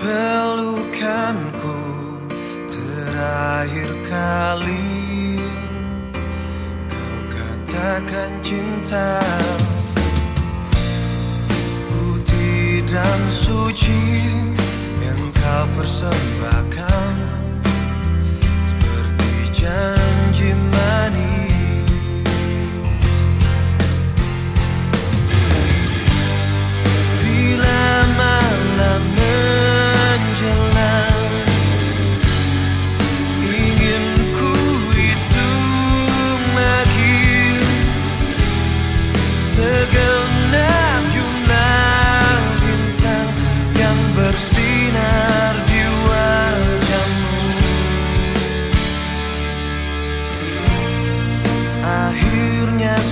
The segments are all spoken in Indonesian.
pelukanku terakhir kali. Kau katakan cinta Putih dan suci yang kau persembahkan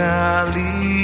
kali